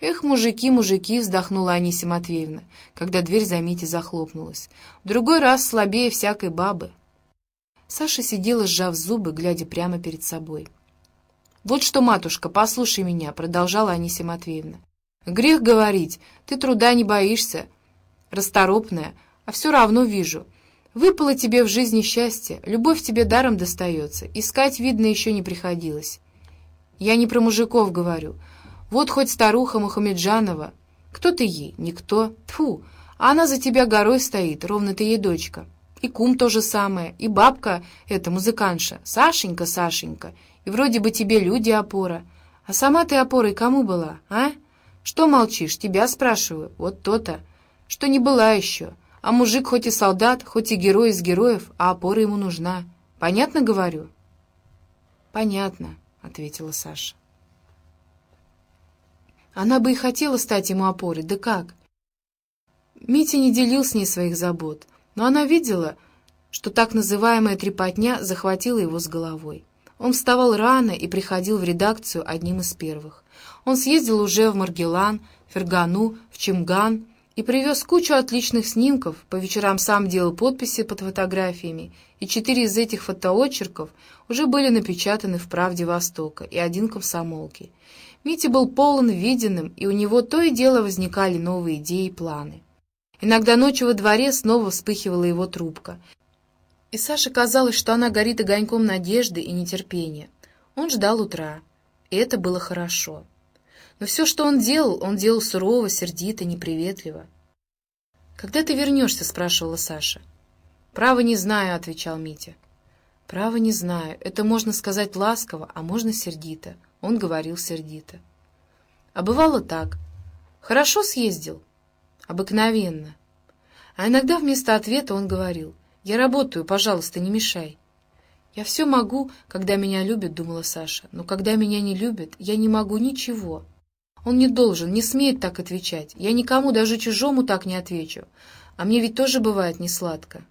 «Эх, мужики, мужики!» — вздохнула Анисия Матвеевна, когда дверь за Митей захлопнулась. «В другой раз слабее всякой бабы». Саша сидела, сжав зубы, глядя прямо перед собой. «Вот что, матушка, послушай меня», — продолжала Анисия Матвеевна. «Грех говорить, ты труда не боишься, расторопная, а все равно вижу. Выпало тебе в жизни счастье, любовь тебе даром достается, искать, видно, еще не приходилось. Я не про мужиков говорю. Вот хоть старуха Мухамеджанова. Кто ты ей? Никто. Тфу, а она за тебя горой стоит, ровно ты ей дочка. И кум то же самое, и бабка эта музыканша, Сашенька, Сашенька, и вроде бы тебе люди опора. А сама ты опорой кому была, а? Что молчишь? Тебя спрашиваю. Вот то-то. Что не была еще. А мужик хоть и солдат, хоть и герой из героев, а опора ему нужна. Понятно говорю? Понятно, ответила Саша. Она бы и хотела стать ему опорой, да как? Митя не делил с ней своих забот, но она видела, что так называемая трепотня захватила его с головой. Он вставал рано и приходил в редакцию одним из первых. Он съездил уже в Маргелан, Фергану, в Чемган и привез кучу отличных снимков, по вечерам сам делал подписи под фотографиями, и четыре из этих фотоочерков уже были напечатаны в «Правде Востока» и один комсомолке. Митя был полон виденным, и у него то и дело возникали новые идеи и планы. Иногда ночью во дворе снова вспыхивала его трубка, и Саше казалось, что она горит огоньком надежды и нетерпения. Он ждал утра, и это было хорошо. Но все, что он делал, он делал сурово, сердито, неприветливо. «Когда ты вернешься?» — спрашивала Саша. «Право не знаю», — отвечал Митя. «Право не знаю. Это можно сказать ласково, а можно сердито». Он говорил сердито. А бывало так. «Хорошо съездил?» «Обыкновенно». А иногда вместо ответа он говорил — я работаю, пожалуйста, не мешай. Я все могу, когда меня любят, думала Саша, но когда меня не любят, я не могу ничего. Он не должен, не смеет так отвечать. Я никому, даже чужому, так не отвечу. А мне ведь тоже бывает несладко.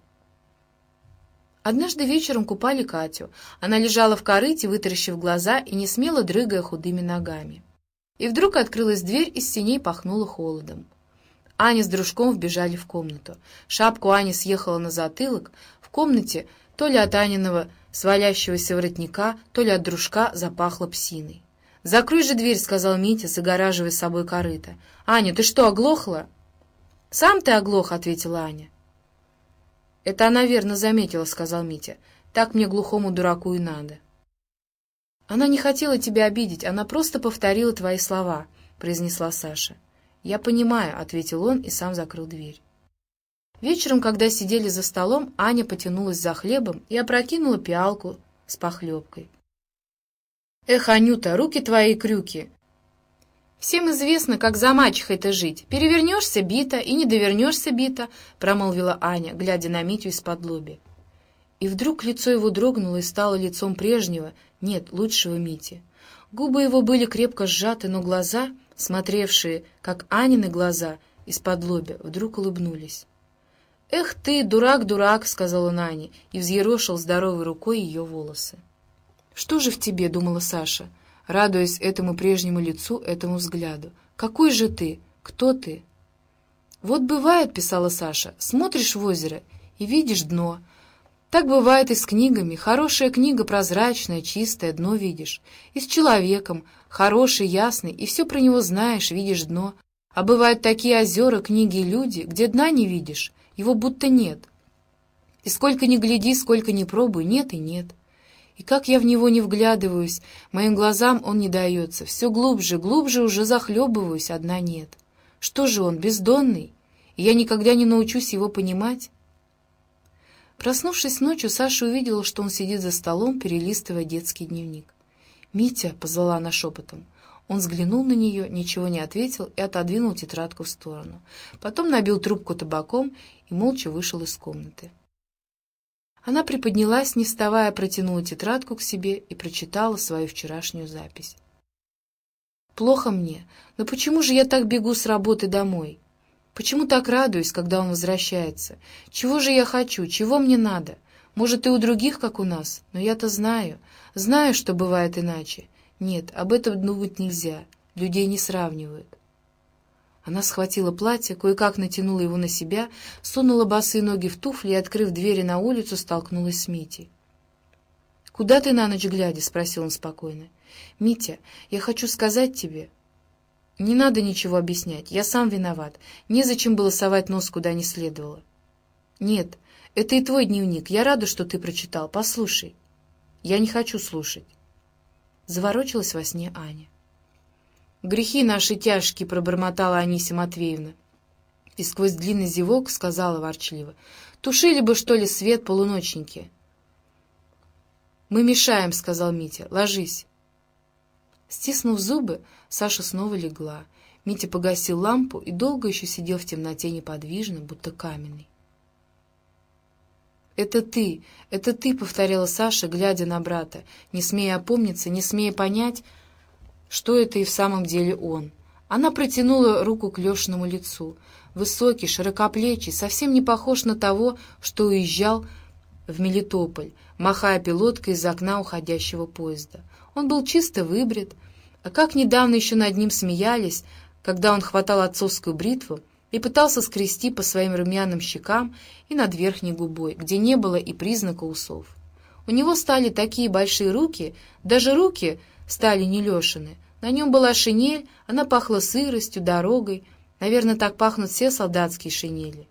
Однажды вечером купали Катю. Она лежала в корыте, вытаращив глаза и не смело дрыгая худыми ногами. И вдруг открылась дверь, и с синей пахнуло холодом. Аня с дружком вбежали в комнату. Шапку Ани съехала на затылок. В комнате то ли от Аниного свалящегося воротника, то ли от дружка запахло псиной. «Закрой же дверь», — сказал Митя, загораживая собой корыто. «Аня, ты что, оглохла?» «Сам ты оглох», — ответила Аня. «Это она верно заметила», — сказал Митя. «Так мне глухому дураку и надо». «Она не хотела тебя обидеть, она просто повторила твои слова», — произнесла Саша. «Я понимаю», — ответил он и сам закрыл дверь. Вечером, когда сидели за столом, Аня потянулась за хлебом и опрокинула пиалку с похлебкой. «Эх, Анюта, руки твои крюки!» «Всем известно, как за мачехой-то жить. Перевернешься — бита, и не довернешься — бита», — промолвила Аня, глядя на Митю из-под лоби. И вдруг лицо его дрогнуло и стало лицом прежнего, нет, лучшего Мити. Губы его были крепко сжаты, но глаза смотревшие, как Анины глаза, из-под лобя, вдруг улыбнулись. «Эх ты, дурак, дурак!» — сказал он Ане и взъерошил здоровой рукой ее волосы. «Что же в тебе?» — думала Саша, радуясь этому прежнему лицу, этому взгляду. «Какой же ты? Кто ты?» «Вот бывает», — писала Саша, — «смотришь в озеро и видишь дно, так бывает и с книгами. Хорошая книга прозрачная, чистая, дно видишь. И с человеком, хороший, ясный, и все про него знаешь, видишь дно. А бывают такие озера, книги и люди, где дна не видишь, его будто нет. И сколько ни гляди, сколько ни пробуй, нет и нет. И как я в него не вглядываюсь, моим глазам он не дается, все глубже, глубже уже захлебываюсь, одна нет. Что же он, бездонный? И я никогда не научусь его понимать? Проснувшись ночью, Саша увидела, что он сидит за столом, перелистывая детский дневник. «Митя!» — позвала она шепотом. Он взглянул на нее, ничего не ответил и отодвинул тетрадку в сторону. Потом набил трубку табаком и молча вышел из комнаты. Она приподнялась, не вставая, протянула тетрадку к себе и прочитала свою вчерашнюю запись. «Плохо мне, но почему же я так бегу с работы домой? Почему так радуюсь, когда он возвращается? Чего же я хочу? Чего мне надо? Может, и у других, как у нас? Но я-то знаю. Знаю, что бывает иначе. Нет, об этом думать нельзя. Людей не сравнивают. Она схватила платье, кое-как натянула его на себя, сунула босые ноги в туфли и, открыв двери на улицу, столкнулась с Митей. «Куда ты на ночь глядя?» — спросил он спокойно. «Митя, я хочу сказать тебе...» «Не надо ничего объяснять, я сам виноват. Незачем было совать нос куда не следовало». «Нет, это и твой дневник. Я рада, что ты прочитал. Послушай». «Я не хочу слушать». Заворочилась во сне Аня. «Грехи наши тяжкие», — пробормотала Анисия Матвеевна. И сквозь длинный зевок сказала ворчливо. «Тушили бы, что ли, свет полуночники?» «Мы мешаем», — сказал Митя. «Ложись». Стиснув зубы, Саша снова легла. Митя погасил лампу и долго еще сидел в темноте неподвижно, будто каменный. «Это ты, это ты», — повторяла Саша, глядя на брата, не смея опомниться, не смея понять, что это и в самом деле он. Она протянула руку к Лешиному лицу. Высокий, широкоплечий, совсем не похож на того, что уезжал в Мелитополь, махая пилоткой из окна уходящего поезда. Он был чисто выбрит, а как недавно еще над ним смеялись, когда он хватал отцовскую бритву и пытался скрести по своим румяным щекам и над верхней губой, где не было и признака усов. У него стали такие большие руки, даже руки стали не Лешины. На нем была шинель, она пахла сыростью, дорогой. Наверное, так пахнут все солдатские шинели.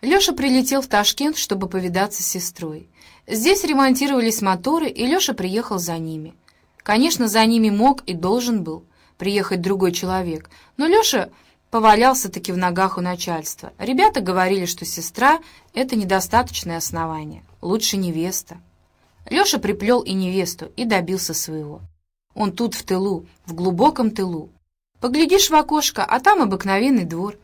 Леша прилетел в Ташкент, чтобы повидаться с сестрой. Здесь ремонтировались моторы, и Леша приехал за ними. Конечно, за ними мог и должен был приехать другой человек, но Леша повалялся-таки в ногах у начальства. Ребята говорили, что сестра — это недостаточное основание, лучше невеста. Леша приплел и невесту, и добился своего. Он тут в тылу, в глубоком тылу. Поглядишь в окошко, а там обыкновенный двор.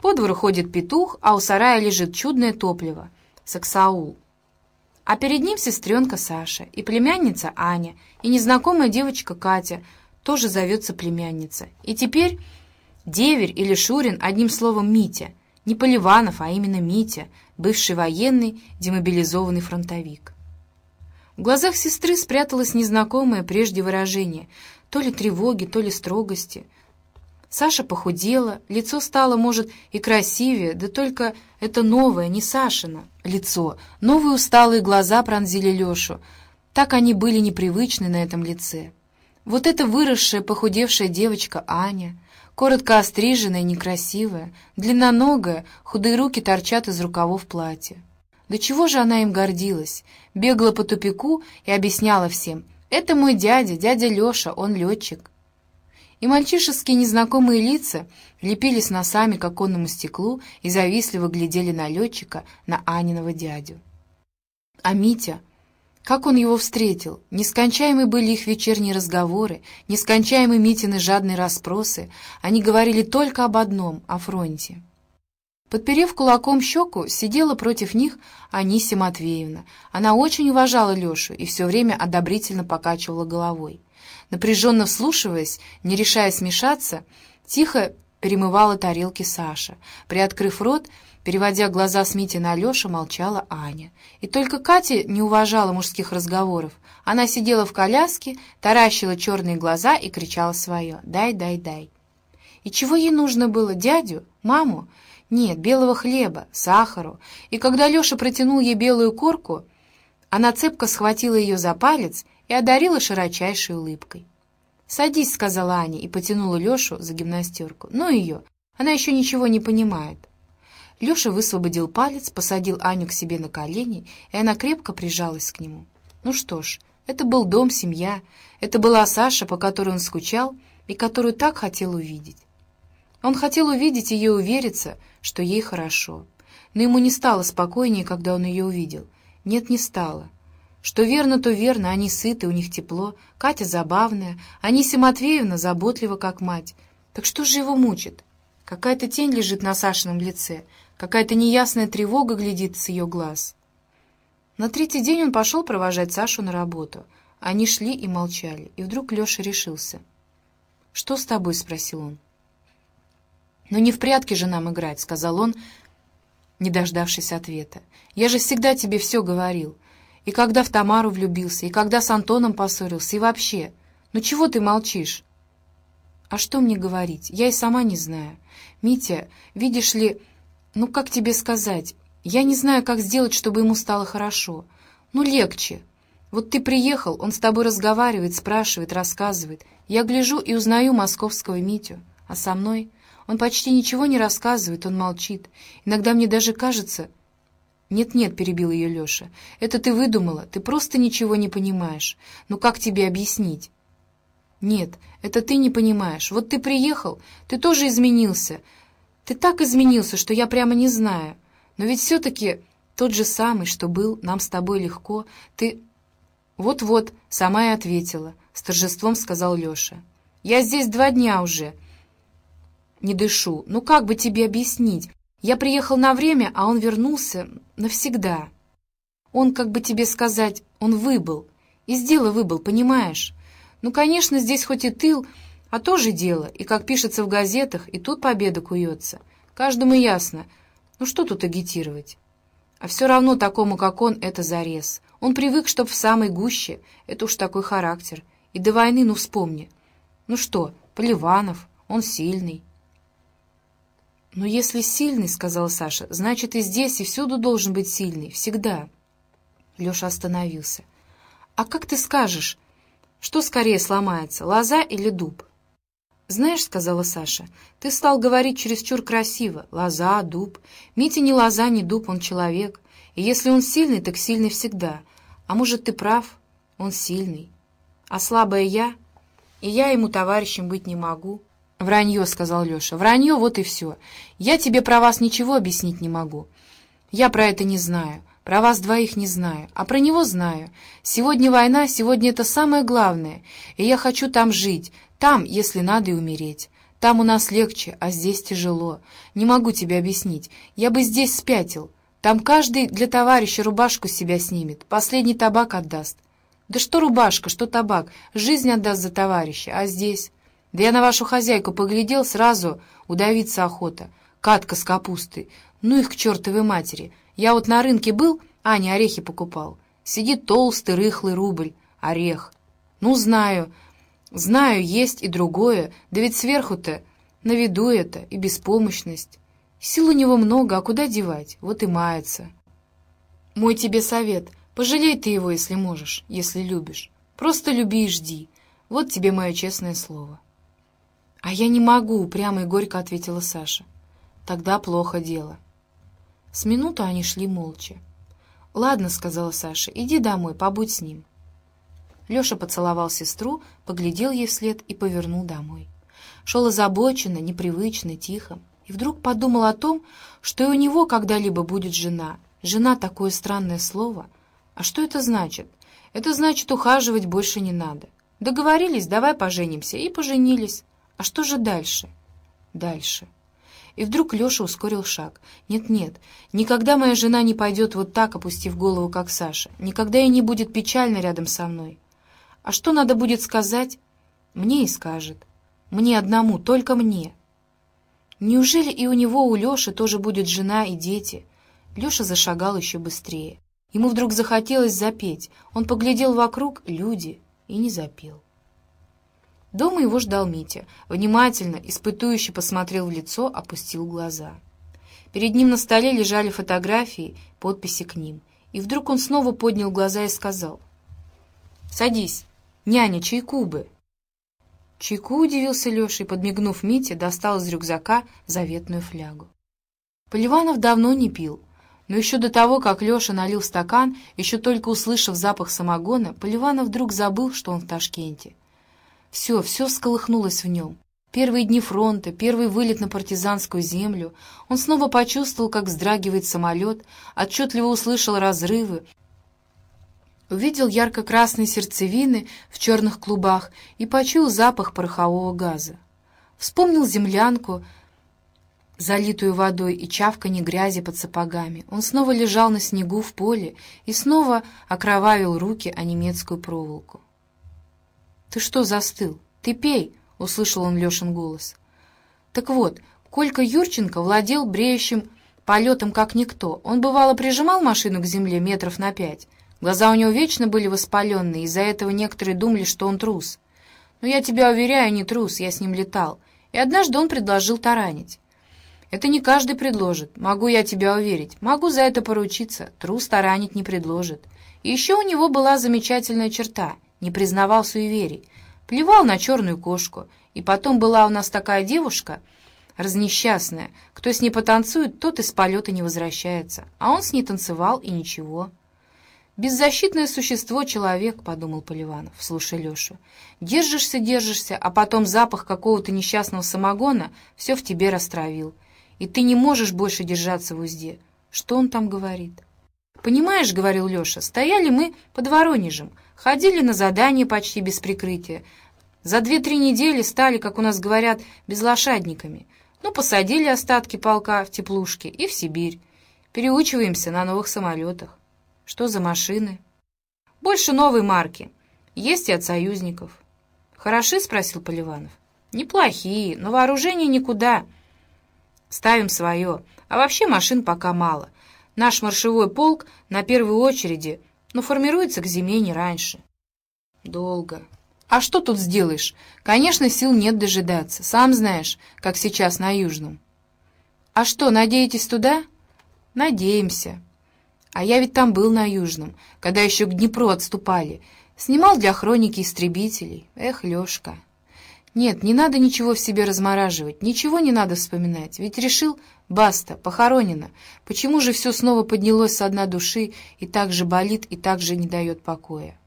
По двору ходит петух, а у сарая лежит чудное топливо — саксаул. А перед ним сестренка Саша, и племянница Аня, и незнакомая девочка Катя, тоже зовется племянница. И теперь Деверь или Шурин, одним словом Митя, не Поливанов, а именно Митя, бывший военный, демобилизованный фронтовик. В глазах сестры спряталось незнакомое прежде выражение, то ли тревоги, то ли строгости. Саша похудела, лицо стало, может, и красивее, да только это новое, не Сашина лицо. Новые усталые глаза пронзили Лешу. Так они были непривычны на этом лице. Вот эта выросшая, похудевшая девочка Аня, коротко остриженная, некрасивая, длинноногая, худые руки торчат из рукавов платья. До чего же она им гордилась? Бегала по тупику и объясняла всем. «Это мой дядя, дядя Леша, он летчик». И мальчишеские незнакомые лица лепились носами к оконному стеклу и завистливо глядели на летчика, на Аниного дядю. А Митя... Как он его встретил? Нескончаемы были их вечерние разговоры, нескончаемы Митины жадные расспросы. Они говорили только об одном — о фронте. Подперев кулаком щеку, сидела против них Анисия Матвеевна. Она очень уважала Лешу и все время одобрительно покачивала головой. Напряженно вслушиваясь, не решая смешаться, тихо перемывала тарелки Саша. Приоткрыв рот, переводя глаза с Мити на Лешу, молчала Аня. И только Катя не уважала мужских разговоров. Она сидела в коляске, таращила черные глаза и кричала свое «Дай, дай, дай». И чего ей нужно было? Дядю? Маму? Нет, белого хлеба, сахару. И когда Леша протянул ей белую корку, она цепко схватила ее за палец и одарила широчайшей улыбкой. «Садись», — сказала Аня и потянула Лешу за гимнастерку. «Ну ее, она еще ничего не понимает». Леша высвободил палец, посадил Аню к себе на колени, и она крепко прижалась к нему. Ну что ж, это был дом, семья, это была Саша, по которой он скучал и которую так хотел увидеть. Он хотел увидеть ее увериться, что ей хорошо. Но ему не стало спокойнее, когда он ее увидел. Нет, не стало. Что верно, то верно, они сыты, у них тепло, Катя забавная, Анисия Матвеевна заботлива, как мать. Так что же его мучит? Какая-то тень лежит на Сашином лице, какая-то неясная тревога глядит с ее глаз. На третий день он пошел провожать Сашу на работу. Они шли и молчали, и вдруг Леша решился. «Что с тобой?» — спросил он. «Но не в прятки же нам играть», — сказал он, не дождавшись ответа. «Я же всегда тебе все говорил. И когда в Тамару влюбился, и когда с Антоном поссорился, и вообще. Ну чего ты молчишь?» «А что мне говорить? Я и сама не знаю. Митя, видишь ли, ну как тебе сказать? Я не знаю, как сделать, чтобы ему стало хорошо. Ну, легче. Вот ты приехал, он с тобой разговаривает, спрашивает, рассказывает. Я гляжу и узнаю московского Митю. А со мной? Он почти ничего не рассказывает, он молчит. Иногда мне даже кажется... «Нет-нет», — перебил ее Леша, — «это ты выдумала, ты просто ничего не понимаешь. Ну как тебе объяснить?» «Нет, это ты не понимаешь. Вот ты приехал, ты тоже изменился. Ты так изменился, что я прямо не знаю. Но ведь все-таки тот же самый, что был, нам с тобой легко. Ты...» «Вот-вот», — сама и ответила, — с торжеством сказал Леша. «Я здесь два дня уже. Не дышу. Ну как бы тебе объяснить? Я приехал на время, а он вернулся навсегда. Он, как бы тебе сказать, он выбыл. Из дела выбыл, понимаешь? Ну, конечно, здесь хоть и тыл, а тоже дело, и, как пишется в газетах, и тут победа куется. Каждому ясно. Ну, что тут агитировать? А все равно такому, как он, это зарез. Он привык, чтоб в самой гуще. Это уж такой характер. И до войны, ну, вспомни. Ну что, Поливанов, он сильный. «Но если сильный, — сказал Саша, — значит, и здесь, и всюду должен быть сильный, всегда». Леша остановился. «А как ты скажешь, что скорее сломается, лоза или дуб?» «Знаешь, — сказала Саша, — ты стал говорить чересчур красиво. Лоза, дуб. Митя не лоза, не дуб, он человек. И если он сильный, так сильный всегда. А может, ты прав, он сильный. А слабая я, и я ему товарищем быть не могу». «Вранье», — сказал Леша. «Вранье, вот и все. Я тебе про вас ничего объяснить не могу. Я про это не знаю. Про вас двоих не знаю, а про него знаю. Сегодня война, сегодня это самое главное. И я хочу там жить, там, если надо, и умереть. Там у нас легче, а здесь тяжело. Не могу тебе объяснить. Я бы здесь спятил. Там каждый для товарища рубашку себя снимет, последний табак отдаст. Да что рубашка, что табак, жизнь отдаст за товарища, а здесь... Да я на вашу хозяйку поглядел, сразу удавиться охота. Катка с капустой. Ну их к чертовой матери. Я вот на рынке был, а не орехи покупал. Сидит толстый, рыхлый рубль. Орех. Ну, знаю. Знаю, есть и другое. Да ведь сверху-то на виду это и беспомощность. Сил у него много, а куда девать? Вот и мается. Мой тебе совет. Пожалей ты его, если можешь, если любишь. Просто люби и жди. Вот тебе мое честное слово. «А я не могу», — прямо и горько ответила Саша. «Тогда плохо дело». С минуту они шли молча. «Ладно», — сказала Саша, — «иди домой, побудь с ним». Леша поцеловал сестру, поглядел ей вслед и повернул домой. Шел озабоченно, непривычно, тихо, и вдруг подумал о том, что и у него когда-либо будет жена. Жена — такое странное слово. А что это значит? Это значит, ухаживать больше не надо. Договорились, давай поженимся, и поженились. А что же дальше? Дальше. И вдруг Леша ускорил шаг. «Нет-нет, никогда моя жена не пойдет вот так, опустив голову, как Саша. Никогда ей не будет печально рядом со мной. А что надо будет сказать? Мне и скажет. Мне одному, только мне. Неужели и у него, у Леши, тоже будет жена и дети?» Леша зашагал еще быстрее. Ему вдруг захотелось запеть. Он поглядел вокруг, люди, и не запел. Дома его ждал Митя. Внимательно, испытующе посмотрел в лицо, опустил глаза. Перед ним на столе лежали фотографии, подписи к ним. И вдруг он снова поднял глаза и сказал. «Садись, няня, чайку бы». Чайку удивился Леша и, подмигнув Мите, достал из рюкзака заветную флягу. Поливанов давно не пил, но еще до того, как Леша налил стакан, еще только услышав запах самогона, Поливанов вдруг забыл, что он в Ташкенте. Все, все всколыхнулось в нем. Первые дни фронта, первый вылет на партизанскую землю. Он снова почувствовал, как вздрагивает самолет, отчетливо услышал разрывы, увидел ярко-красные сердцевины в черных клубах и почуял запах порохового газа. Вспомнил землянку, залитую водой и чавканье грязи под сапогами. Он снова лежал на снегу в поле и снова окровавил руки о немецкую проволоку. «Ты что застыл? Ты пей!» — услышал он Лешин голос. Так вот, Колька Юрченко владел бреющим полетом как никто. Он, бывало, прижимал машину к земле метров на пять. Глаза у него вечно были воспаленные, из-за этого некоторые думали, что он трус. Но я тебя уверяю, не трус, я с ним летал. И однажды он предложил таранить. Это не каждый предложит, могу я тебя уверить. Могу за это поручиться, трус таранить не предложит. И еще у него была замечательная черта, не признавал суеверий. Плевал на черную кошку. И потом была у нас такая девушка, разнесчастная. Кто с ней потанцует, тот из полета не возвращается. А он с ней танцевал, и ничего. «Беззащитное существо — человек», — подумал Поливанов, слушая Лешу. «Держишься, держишься, а потом запах какого-то несчастного самогона все в тебе растравил. И ты не можешь больше держаться в узде. Что он там говорит?» «Понимаешь, — говорил Леша, — стояли мы под Воронежем, ходили на задание почти без прикрытия. За две-три недели стали, как у нас говорят, безлошадниками. Ну, посадили остатки полка в теплушке и в Сибирь. Переучиваемся на новых самолетах. Что за машины? Больше новой марки. Есть и от союзников. Хороши? — спросил Поливанов. Неплохие, но вооружение никуда. Ставим свое. А вообще машин пока мало. Наш маршевой полк на первой очереди, но формируется к зиме не раньше. Долго. А что тут сделаешь? Конечно, сил нет дожидаться. Сам знаешь, как сейчас на Южном. А что, надеетесь туда? Надеемся. А я ведь там был на Южном, когда еще к Днепру отступали. Снимал для хроники истребителей. Эх, Лешка. Нет, не надо ничего в себе размораживать, ничего не надо вспоминать. Ведь решил, баста, похоронено. Почему же все снова поднялось со дна души и так же болит, и так же не дает покоя?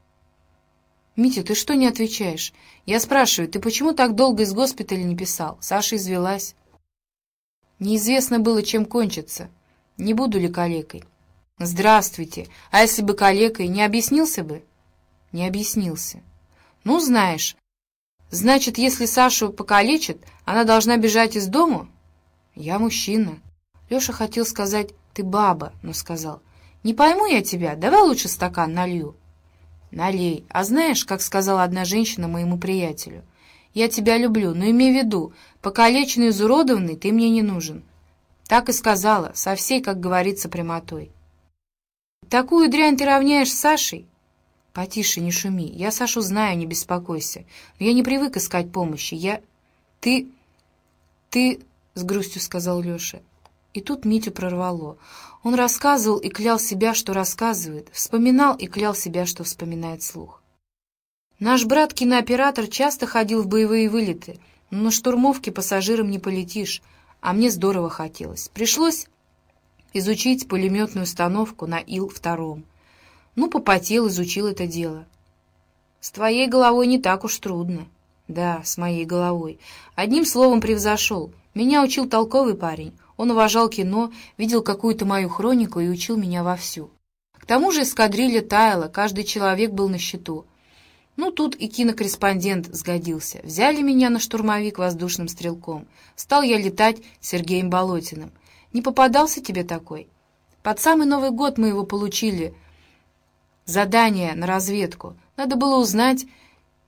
«Митя, ты что не отвечаешь? Я спрашиваю, ты почему так долго из госпиталя не писал? Саша извелась». Неизвестно было, чем кончится. Не буду ли калекой. «Здравствуйте. А если бы калекой, не объяснился бы?» «Не объяснился». «Ну, знаешь. Значит, если Сашу покалечат, она должна бежать из дому?» «Я мужчина». Леша хотел сказать «ты баба», но сказал «Не пойму я тебя, давай лучше стакан налью». «Налей. А знаешь, как сказала одна женщина моему приятелю, я тебя люблю, но имей в виду, покалеченный, изуродованный ты мне не нужен». Так и сказала, со всей, как говорится, прямотой. Такую дрянь ты равняешь с Сашей? Потише, не шуми. Я Сашу знаю, не беспокойся. Но я не привык искать помощи. Я... Ты... Ты... С грустью сказал Леша. И тут Митю прорвало. Он рассказывал и клял себя, что рассказывает. Вспоминал и клял себя, что вспоминает слух. Наш брат-кинооператор часто ходил в боевые вылеты, но на штурмовке пассажирам не полетишь, а мне здорово хотелось. Пришлось изучить пулеметную установку на Ил-2. Ну, попотел, изучил это дело. С твоей головой не так уж трудно. Да, с моей головой. Одним словом превзошел. Меня учил толковый парень. Он уважал кино, видел какую-то мою хронику и учил меня вовсю. К тому же эскадрилья таяла, каждый человек был на счету. Ну, тут и кинокорреспондент сгодился. Взяли меня на штурмовик воздушным стрелком. Стал я летать Сергеем Болотиным. Не попадался тебе такой? Под самый Новый год мы его получили. Задание на разведку. Надо было узнать,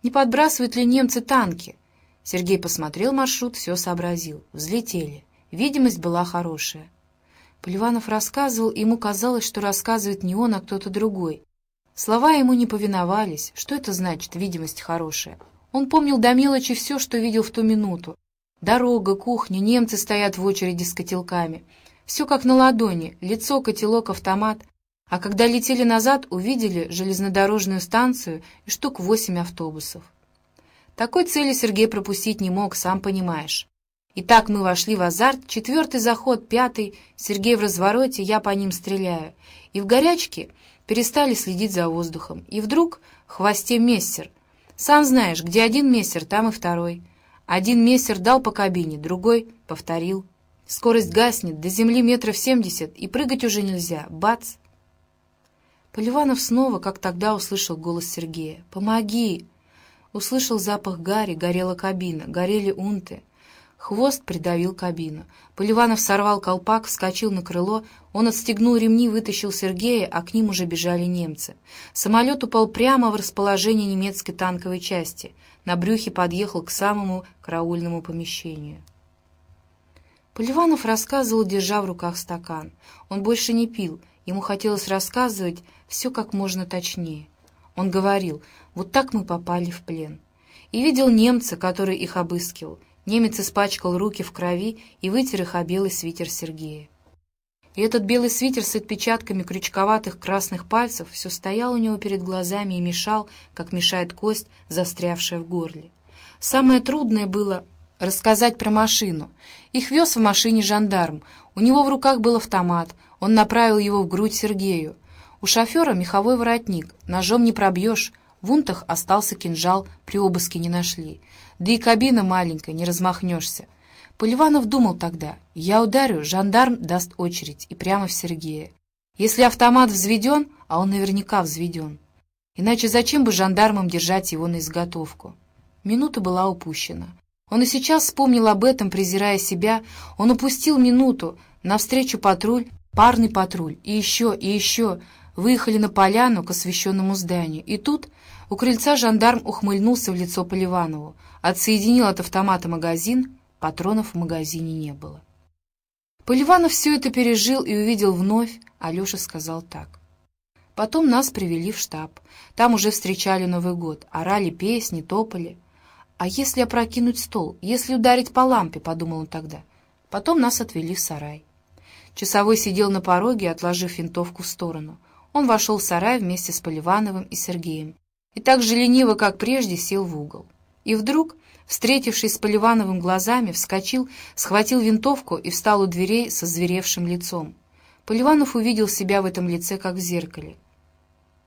не подбрасывают ли немцы танки. Сергей посмотрел маршрут, все сообразил. Взлетели. Видимость была хорошая. Поливанов рассказывал, ему казалось, что рассказывает не он, а кто-то другой. Слова ему не повиновались. Что это значит, видимость хорошая? Он помнил до мелочи все, что видел в ту минуту. Дорога, кухня, немцы стоят в очереди с котелками. Все как на ладони, лицо, котелок, автомат. А когда летели назад, увидели железнодорожную станцию и штук восемь автобусов. Такой цели Сергей пропустить не мог, сам понимаешь. Итак, мы вошли в азарт, четвертый заход, пятый, Сергей в развороте, я по ним стреляю. И в горячке перестали следить за воздухом. И вдруг в хвосте мессер. Сам знаешь, где один мессер, там и второй. Один мессер дал по кабине, другой повторил. Скорость гаснет, до земли метров семьдесят, и прыгать уже нельзя. Бац! Поливанов снова, как тогда, услышал голос Сергея. «Помоги!» Услышал запах гари, горела кабина, горели унты. Хвост придавил кабину. Поливанов сорвал колпак, вскочил на крыло. Он отстегнул ремни, вытащил Сергея, а к ним уже бежали немцы. Самолет упал прямо в расположение немецкой танковой части — на брюхе подъехал к самому караульному помещению. Поливанов рассказывал, держа в руках стакан. Он больше не пил, ему хотелось рассказывать все как можно точнее. Он говорил, вот так мы попали в плен. и видел немца, который их обыскивал. Немец испачкал руки в крови и вытер их о белый свитер Сергея. И этот белый свитер с отпечатками крючковатых красных пальцев все стоял у него перед глазами и мешал, как мешает кость, застрявшая в горле. Самое трудное было рассказать про машину. Их вез в машине жандарм. У него в руках был автомат. Он направил его в грудь Сергею. У шофера меховой воротник. Ножом не пробьешь. В унтах остался кинжал, при обыске не нашли. Да и кабина маленькая, не размахнешься. Поливанов думал тогда, я ударю, жандарм даст очередь, и прямо в Сергея. Если автомат взведен, а он наверняка взведен. Иначе зачем бы жандармам держать его на изготовку? Минута была упущена. Он и сейчас вспомнил об этом, презирая себя. Он упустил минуту. Навстречу патруль, парный патруль, и еще, и еще. Выехали на поляну к освещенному зданию. И тут у крыльца жандарм ухмыльнулся в лицо Поливанову, отсоединил от автомата магазин, патронов в магазине не было. Поливанов все это пережил и увидел вновь, Алеша сказал так. Потом нас привели в штаб. Там уже встречали Новый год, орали песни, топали. «А если опрокинуть стол? Если ударить по лампе?» — подумал он тогда. Потом нас отвели в сарай. Часовой сидел на пороге, отложив винтовку в сторону. Он вошел в сарай вместе с Поливановым и Сергеем. И так же лениво, как прежде, сел в угол. И вдруг, встретившись с Поливановым глазами, вскочил, схватил винтовку и встал у дверей со зверевшим лицом. Поливанов увидел себя в этом лице, как в зеркале —